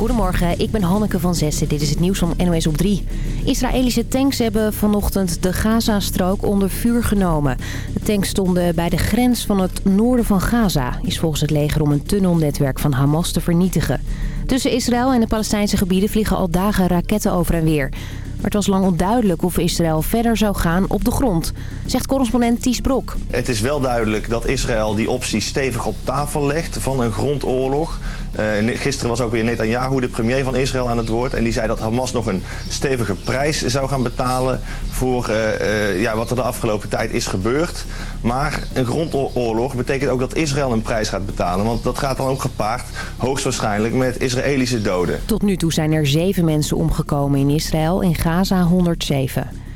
Goedemorgen, ik ben Hanneke van Zessen. Dit is het nieuws van NOS op 3. Israëlische tanks hebben vanochtend de Gaza-strook onder vuur genomen. De tanks stonden bij de grens van het noorden van Gaza. Is volgens het leger om een tunnelnetwerk van Hamas te vernietigen. Tussen Israël en de Palestijnse gebieden vliegen al dagen raketten over en weer. Maar het was lang onduidelijk of Israël verder zou gaan op de grond, zegt correspondent Ties Brok. Het is wel duidelijk dat Israël die optie stevig op tafel legt van een grondoorlog. Uh, gisteren was ook weer Netanyahu, de premier van Israël, aan het woord. En die zei dat Hamas nog een stevige prijs zou gaan betalen voor uh, uh, ja, wat er de afgelopen tijd is gebeurd. Maar een grondoorlog betekent ook dat Israël een prijs gaat betalen. Want dat gaat dan ook gepaard, hoogstwaarschijnlijk, met Israëlische doden. Tot nu toe zijn er zeven mensen omgekomen in Israël, in Gaza 107.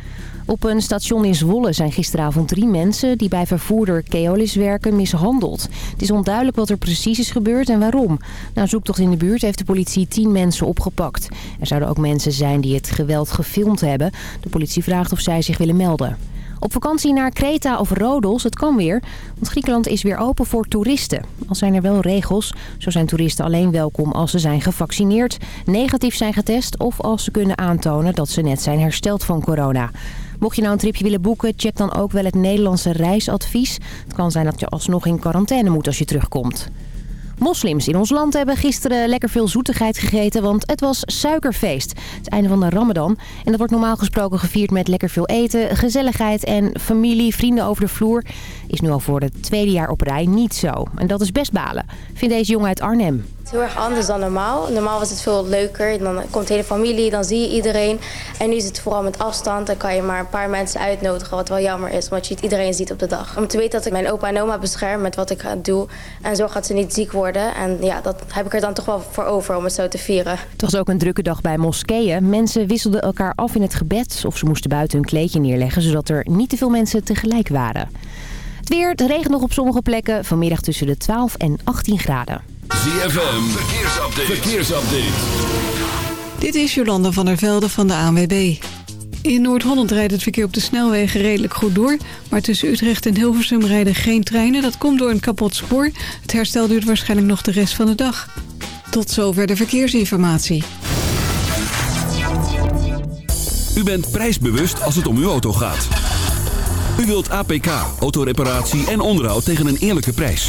Op een station in Zwolle zijn gisteravond drie mensen die bij vervoerder Keolis werken mishandeld. Het is onduidelijk wat er precies is gebeurd en waarom. Na zoektocht in de buurt heeft de politie tien mensen opgepakt. Er zouden ook mensen zijn die het geweld gefilmd hebben. De politie vraagt of zij zich willen melden. Op vakantie naar Kreta of Rodos, het kan weer. Want Griekenland is weer open voor toeristen. Al zijn er wel regels. Zo zijn toeristen alleen welkom als ze zijn gevaccineerd, negatief zijn getest... of als ze kunnen aantonen dat ze net zijn hersteld van corona. Mocht je nou een tripje willen boeken, check dan ook wel het Nederlandse reisadvies. Het kan zijn dat je alsnog in quarantaine moet als je terugkomt. Moslims in ons land hebben gisteren lekker veel zoetigheid gegeten, want het was suikerfeest. Het einde van de ramadan. En dat wordt normaal gesproken gevierd met lekker veel eten, gezelligheid en familie, vrienden over de vloer. Is nu al voor het tweede jaar op rij niet zo. En dat is best balen, vindt deze jongen uit Arnhem. Het is heel erg anders dan normaal. Normaal was het veel leuker. Dan komt de hele familie, dan zie je iedereen. En nu is het vooral met afstand. Dan kan je maar een paar mensen uitnodigen, wat wel jammer is. Want je niet iedereen ziet op de dag. Om te weten dat ik mijn opa en oma bescherm met wat ik doe. En zorg dat ze niet ziek worden. En ja, dat heb ik er dan toch wel voor over om het zo te vieren. Het was ook een drukke dag bij moskeeën. Mensen wisselden elkaar af in het gebed. Of ze moesten buiten hun kleedje neerleggen, zodat er niet te veel mensen tegelijk waren. Het weer, het regent nog op sommige plekken. Vanmiddag tussen de 12 en 18 graden. ZFM, verkeersupdate. verkeersupdate. Dit is Jolanda van der Velde van de ANWB. In Noord-Holland rijdt het verkeer op de snelwegen redelijk goed door. Maar tussen Utrecht en Hilversum rijden geen treinen. Dat komt door een kapot spoor. Het herstel duurt waarschijnlijk nog de rest van de dag. Tot zover de verkeersinformatie. U bent prijsbewust als het om uw auto gaat. U wilt APK, autoreparatie en onderhoud tegen een eerlijke prijs.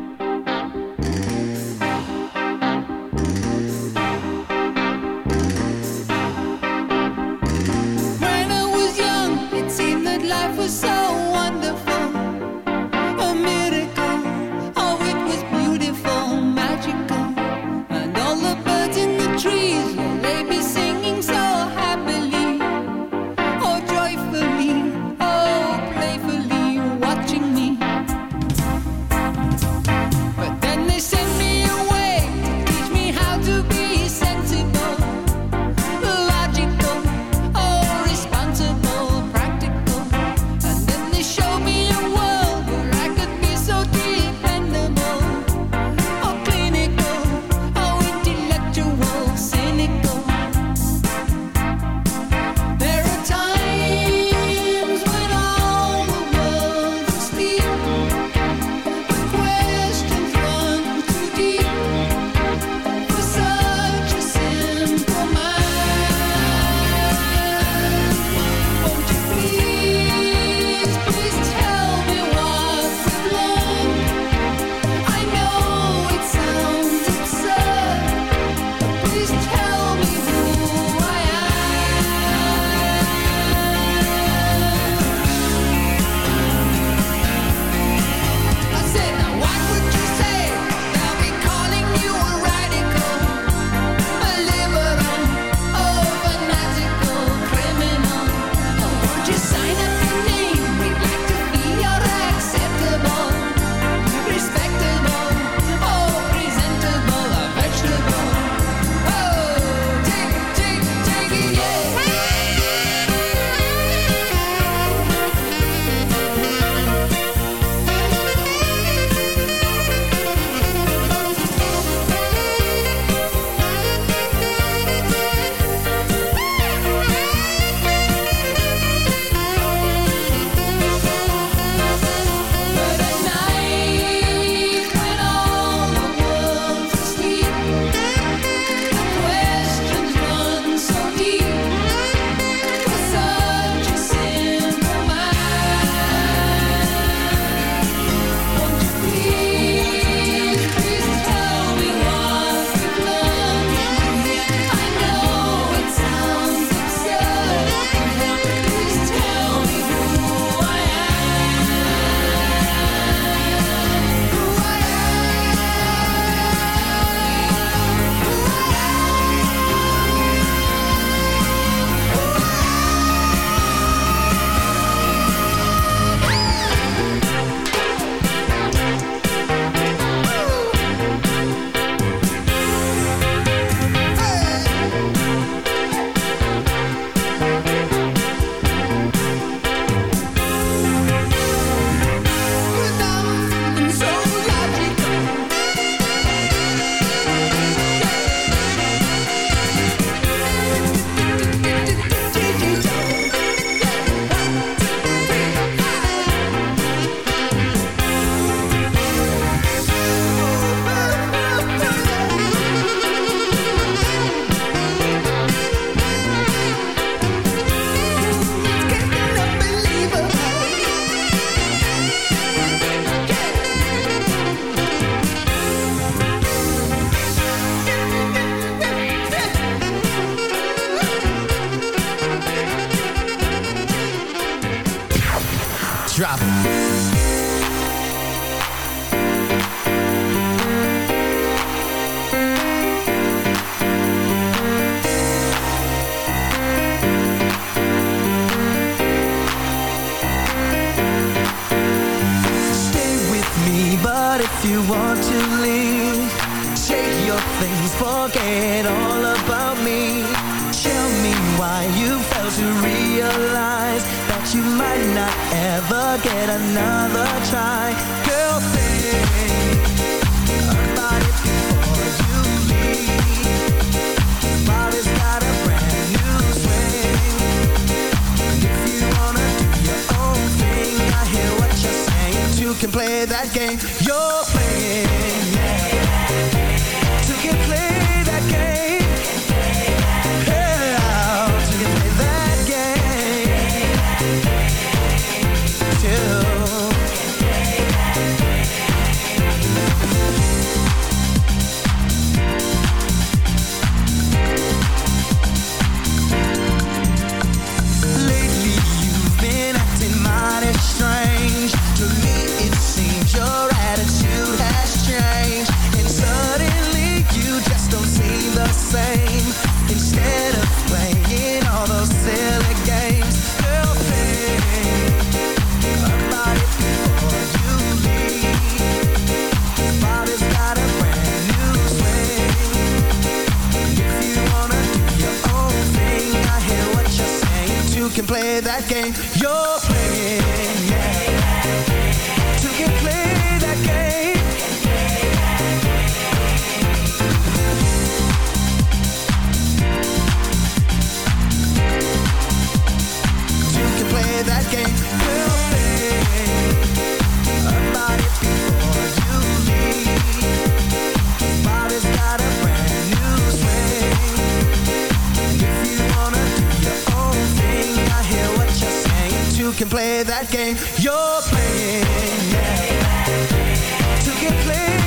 you're playing can play that game you're playing. Two can play.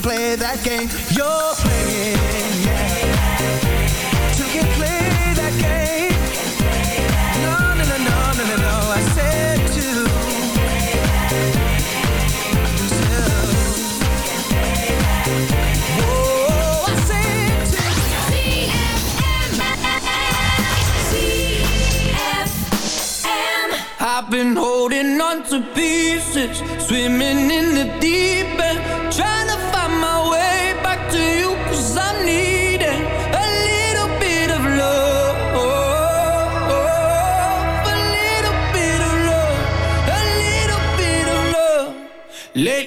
can play that game you're playing. Yeah. Play that game. No, no, no, no, no, no, no. I said two. I've been holding on to pieces, swimming in the deep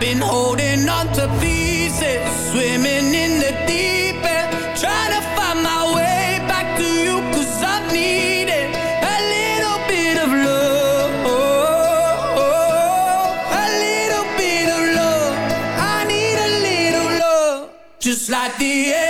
been holding on to pieces, swimming in the deep end, trying to find my way back to you, cause I need it. A little bit of love, a little bit of love, I need a little love, just like the air.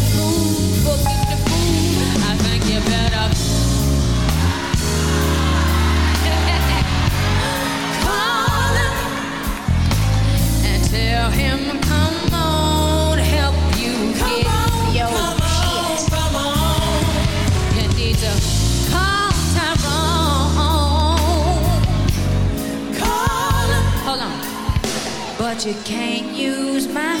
you can't use my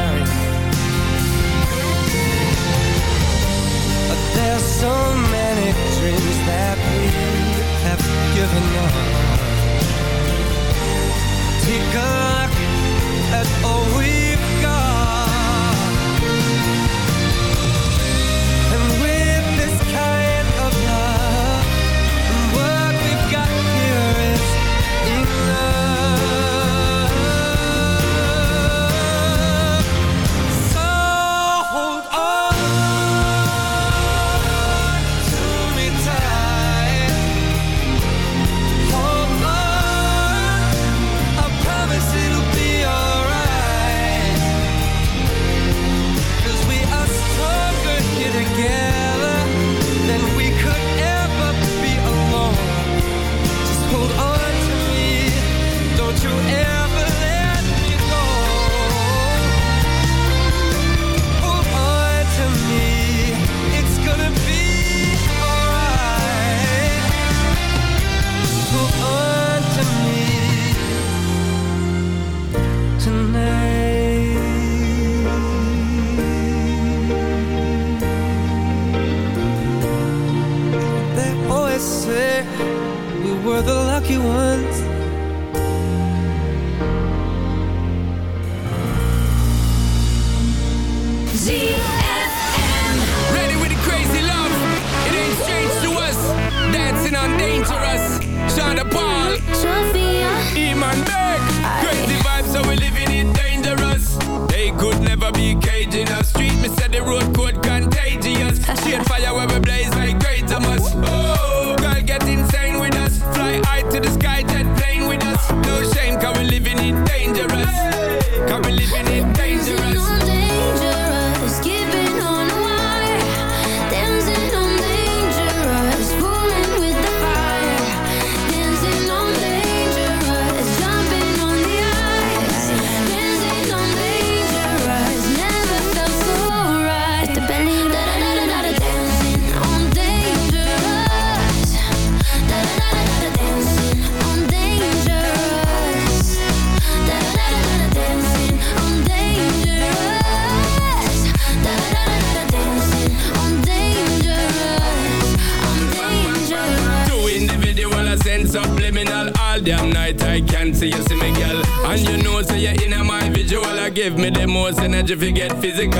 物理。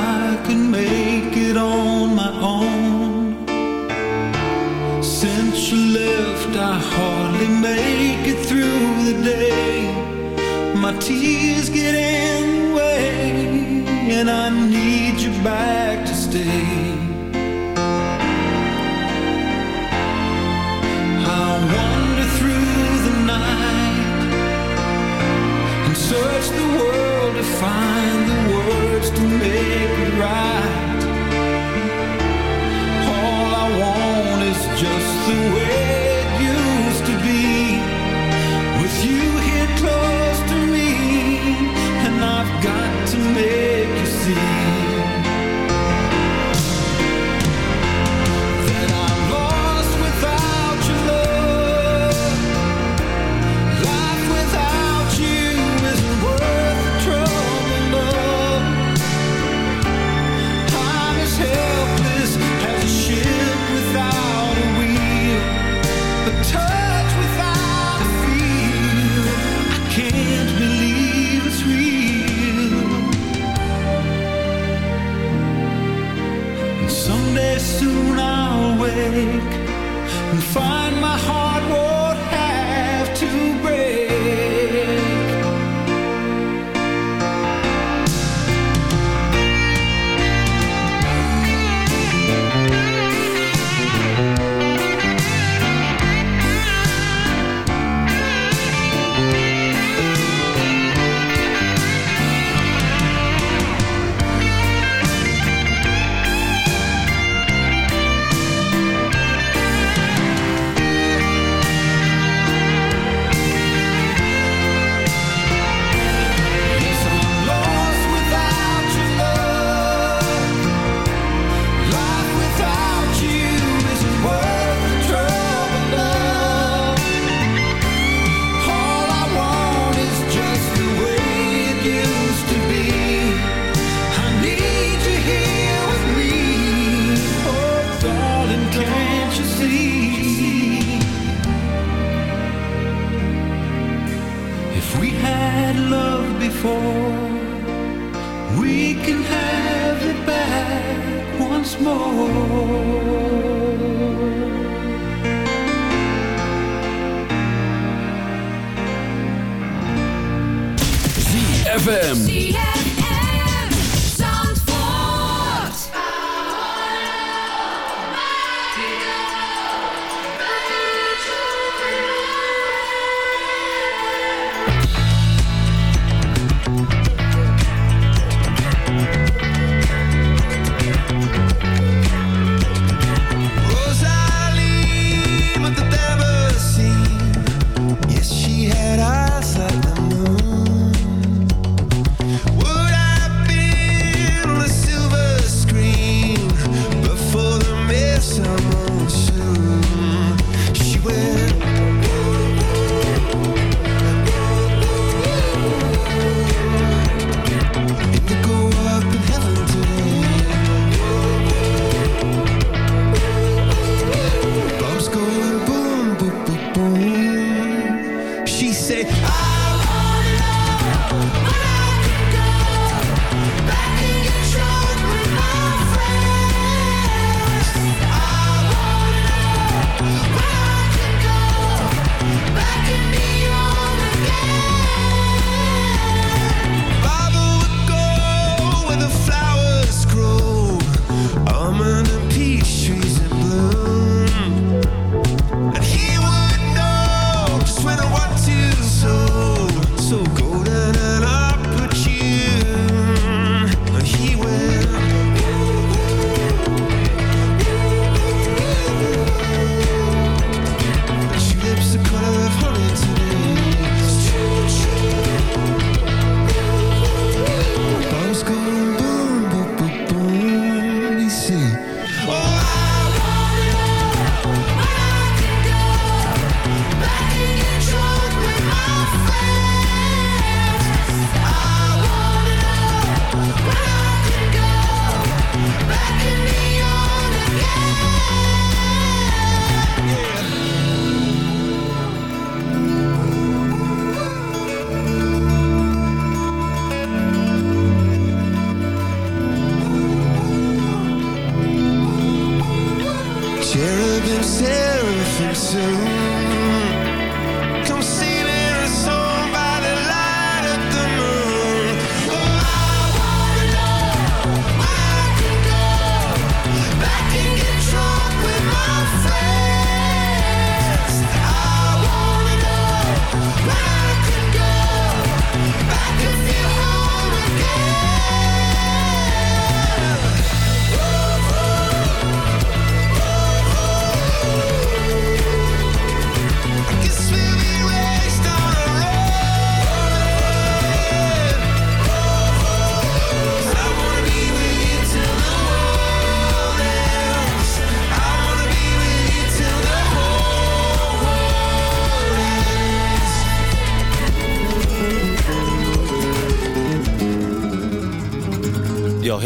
I can make it on my own. Since you left, I hardly make it through the day. My tears get in the way, and I need you back.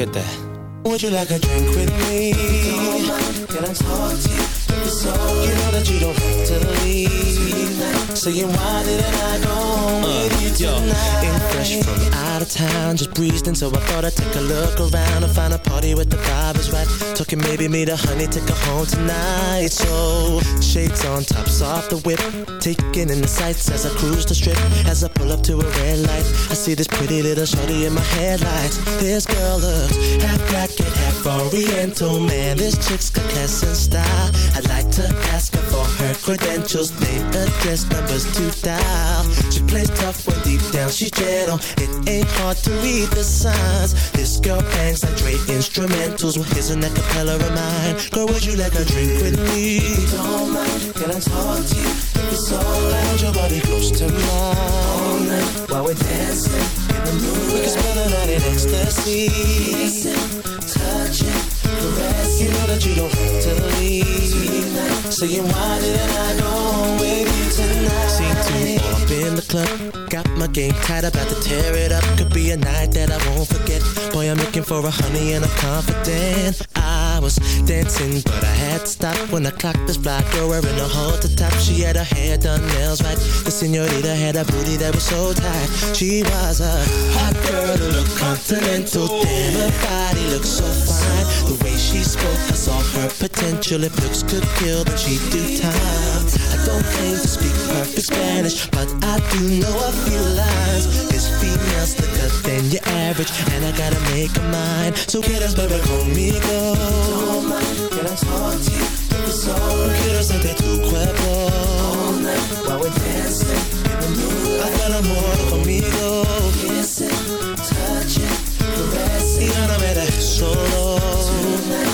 Hit that. Would you like a drink with me? Can I talk to you? You know that you don't have to leave. Saying why didn't I go home with you tonight? Ain't fresh from out of town, just breezed in, so I thought I'd take a look around and find a party with the vibe is right. Talking maybe meet a honey, take her home tonight. So shades on, tops off the whip, taking in the sights as I cruise the strip. As I pull up to a red light, I see this pretty little shorty in my headlights. This girl looks half black and half oriental. Man, this chick's got class and style. I'd like to ask her for her credentials, name, address, numbers to dial. She plays tough when deep down she's gentle. It ain't hard to read the signs. This girl bangs like Dre instrumentals. Well, here's an acapella of mine. Girl, would you like a drink with me? Don't mind, can I talk to you? It's alright, your body close to mine. All night while we're dancing in the moonlight. We can spend the night in ecstasy. Caressing. You know that you don't have to leave. Saying why didn't I go with you tonight? Seem to up in the club. Got my game tight, about to tear it up. Could be a night that I won't forget. Boy, I'm looking for a honey and I'm confident. I was dancing, but I had to stop when I clocked this black girl wearing a halter top. She had her hair done, nails right. The senorita had a booty that was so tight. She was a hot girl who looked continental. Damn, her body looked so fine. Her potential. If looks could kill, then she'd do time. I don't claim to speak perfect Spanish, but I do know a few lines. This female slicker than your average, and I gotta make a mind. So quieres beber conmigo? Don't mind, can I talk to you? Quiero sentir tu cuerpo All night while we're dancing in the moonlight Haz el amor conmigo Kissing, touching, caressing Y no me dejes solo Tonight,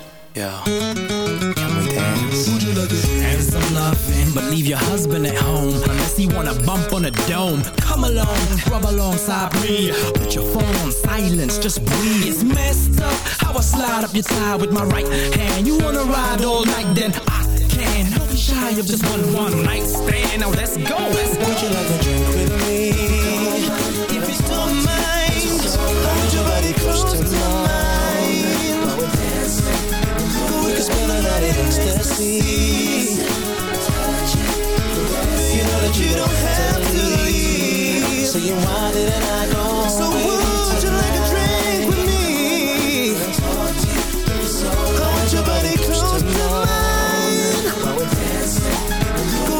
Yo, can we dance? Loving, but leave your husband at home. Unless he wanna bump on a dome. Come along, rub alongside me. Put your phone on just breathe. It's messed up how I slide up your with my right hand. You wanna ride all night, then I can. Don't be shy of just one one night stand. Now let's go, let's go. Would you like a drink in ecstasy You know that you don't have to leave So would you like a drink with me? I want your body close to mine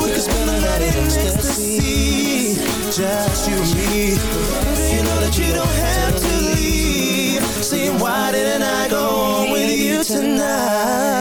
we spend the night Just you and me You know that you don't have to leave why didn't I go on with you tonight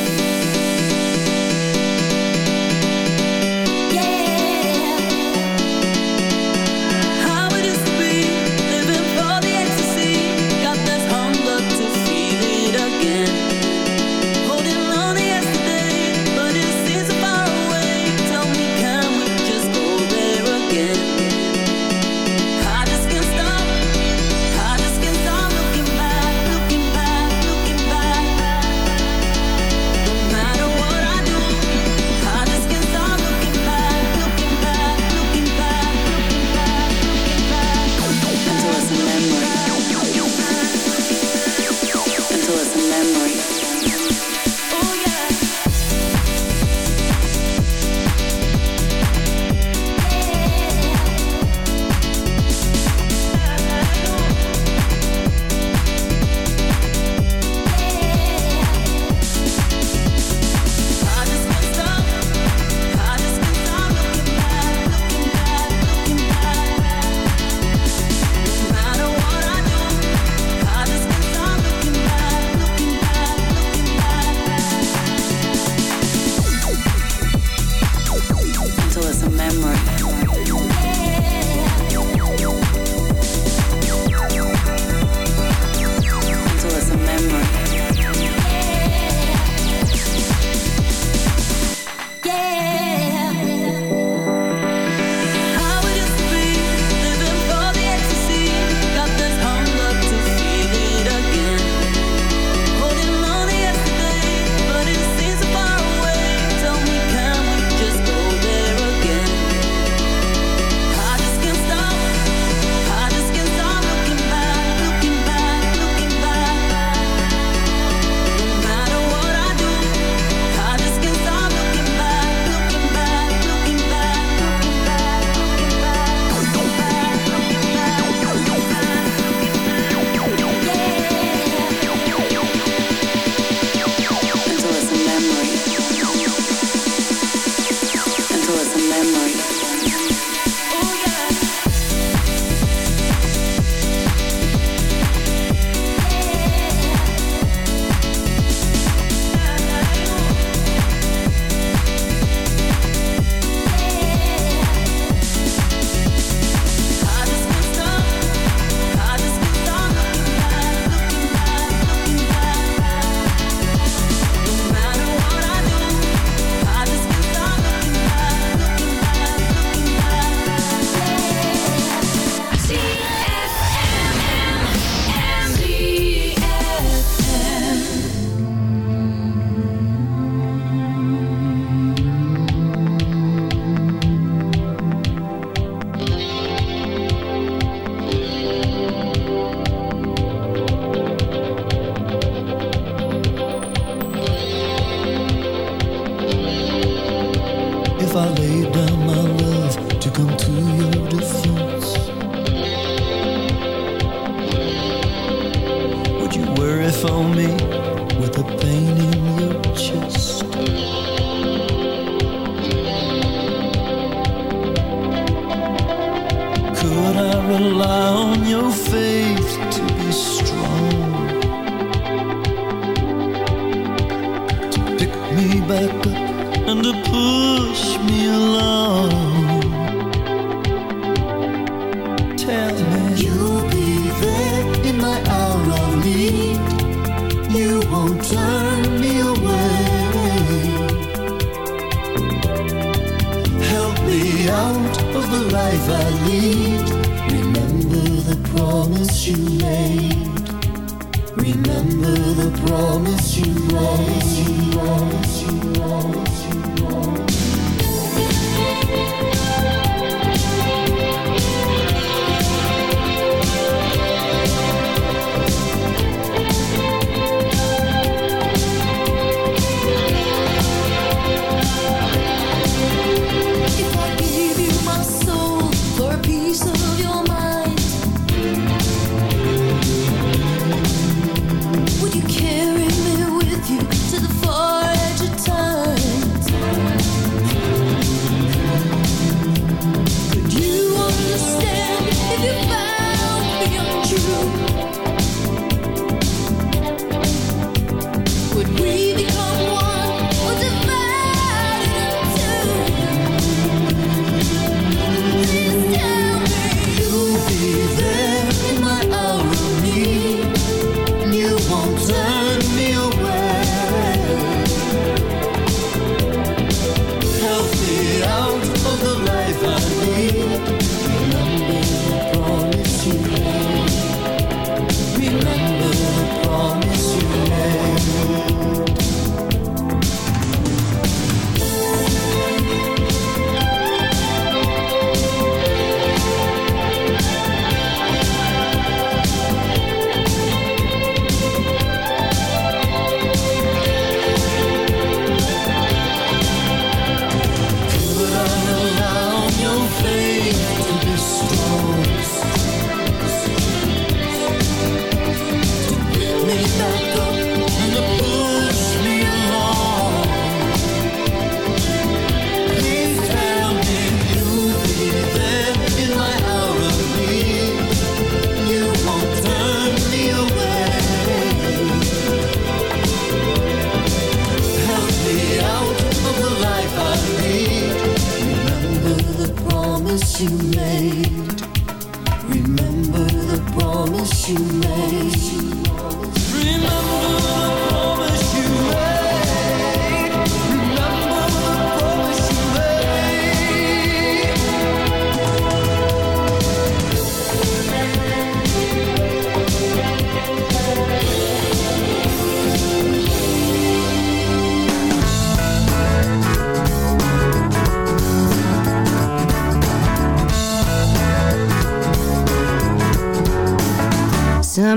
a love.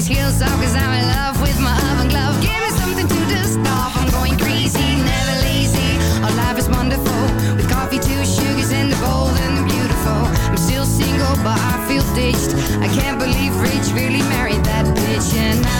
these heels off cause I'm in love with my oven glove. Give me something to dust off, I'm going crazy, never lazy. Our life is wonderful, with coffee, two sugars and the bold and the beautiful. I'm still single but I feel ditched, I can't believe Rich really married that bitch And I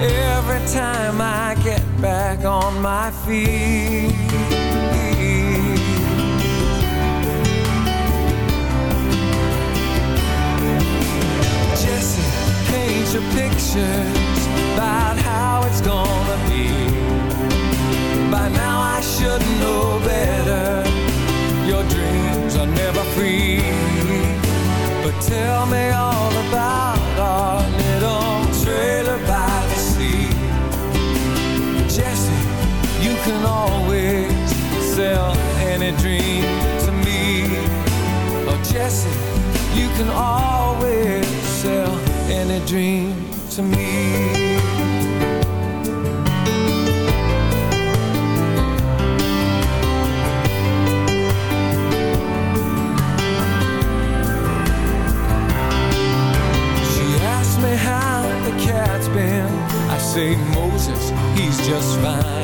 every time I get back on my feet. Jesse paints your pictures about how it's gonna be. By now I should know better. Your dreams are never free. But tell me all about our little trailer. can always sell any dream to me. Oh, you can always sell any dream to me. say Moses, he's just fine.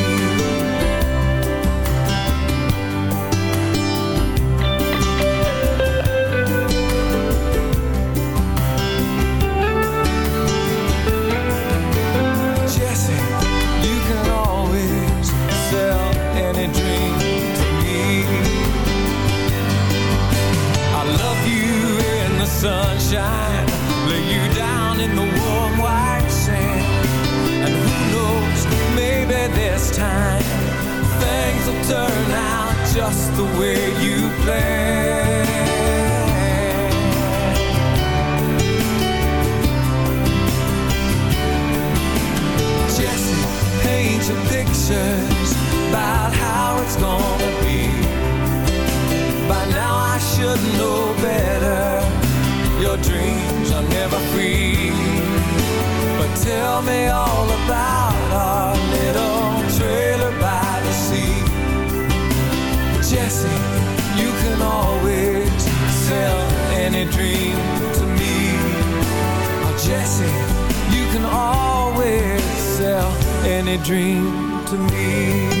This time things will turn out just the way you planned. Jesse, paint pictures about how it's gonna be. By now I should know better. Your dreams are never free. But tell me all about any dream to me.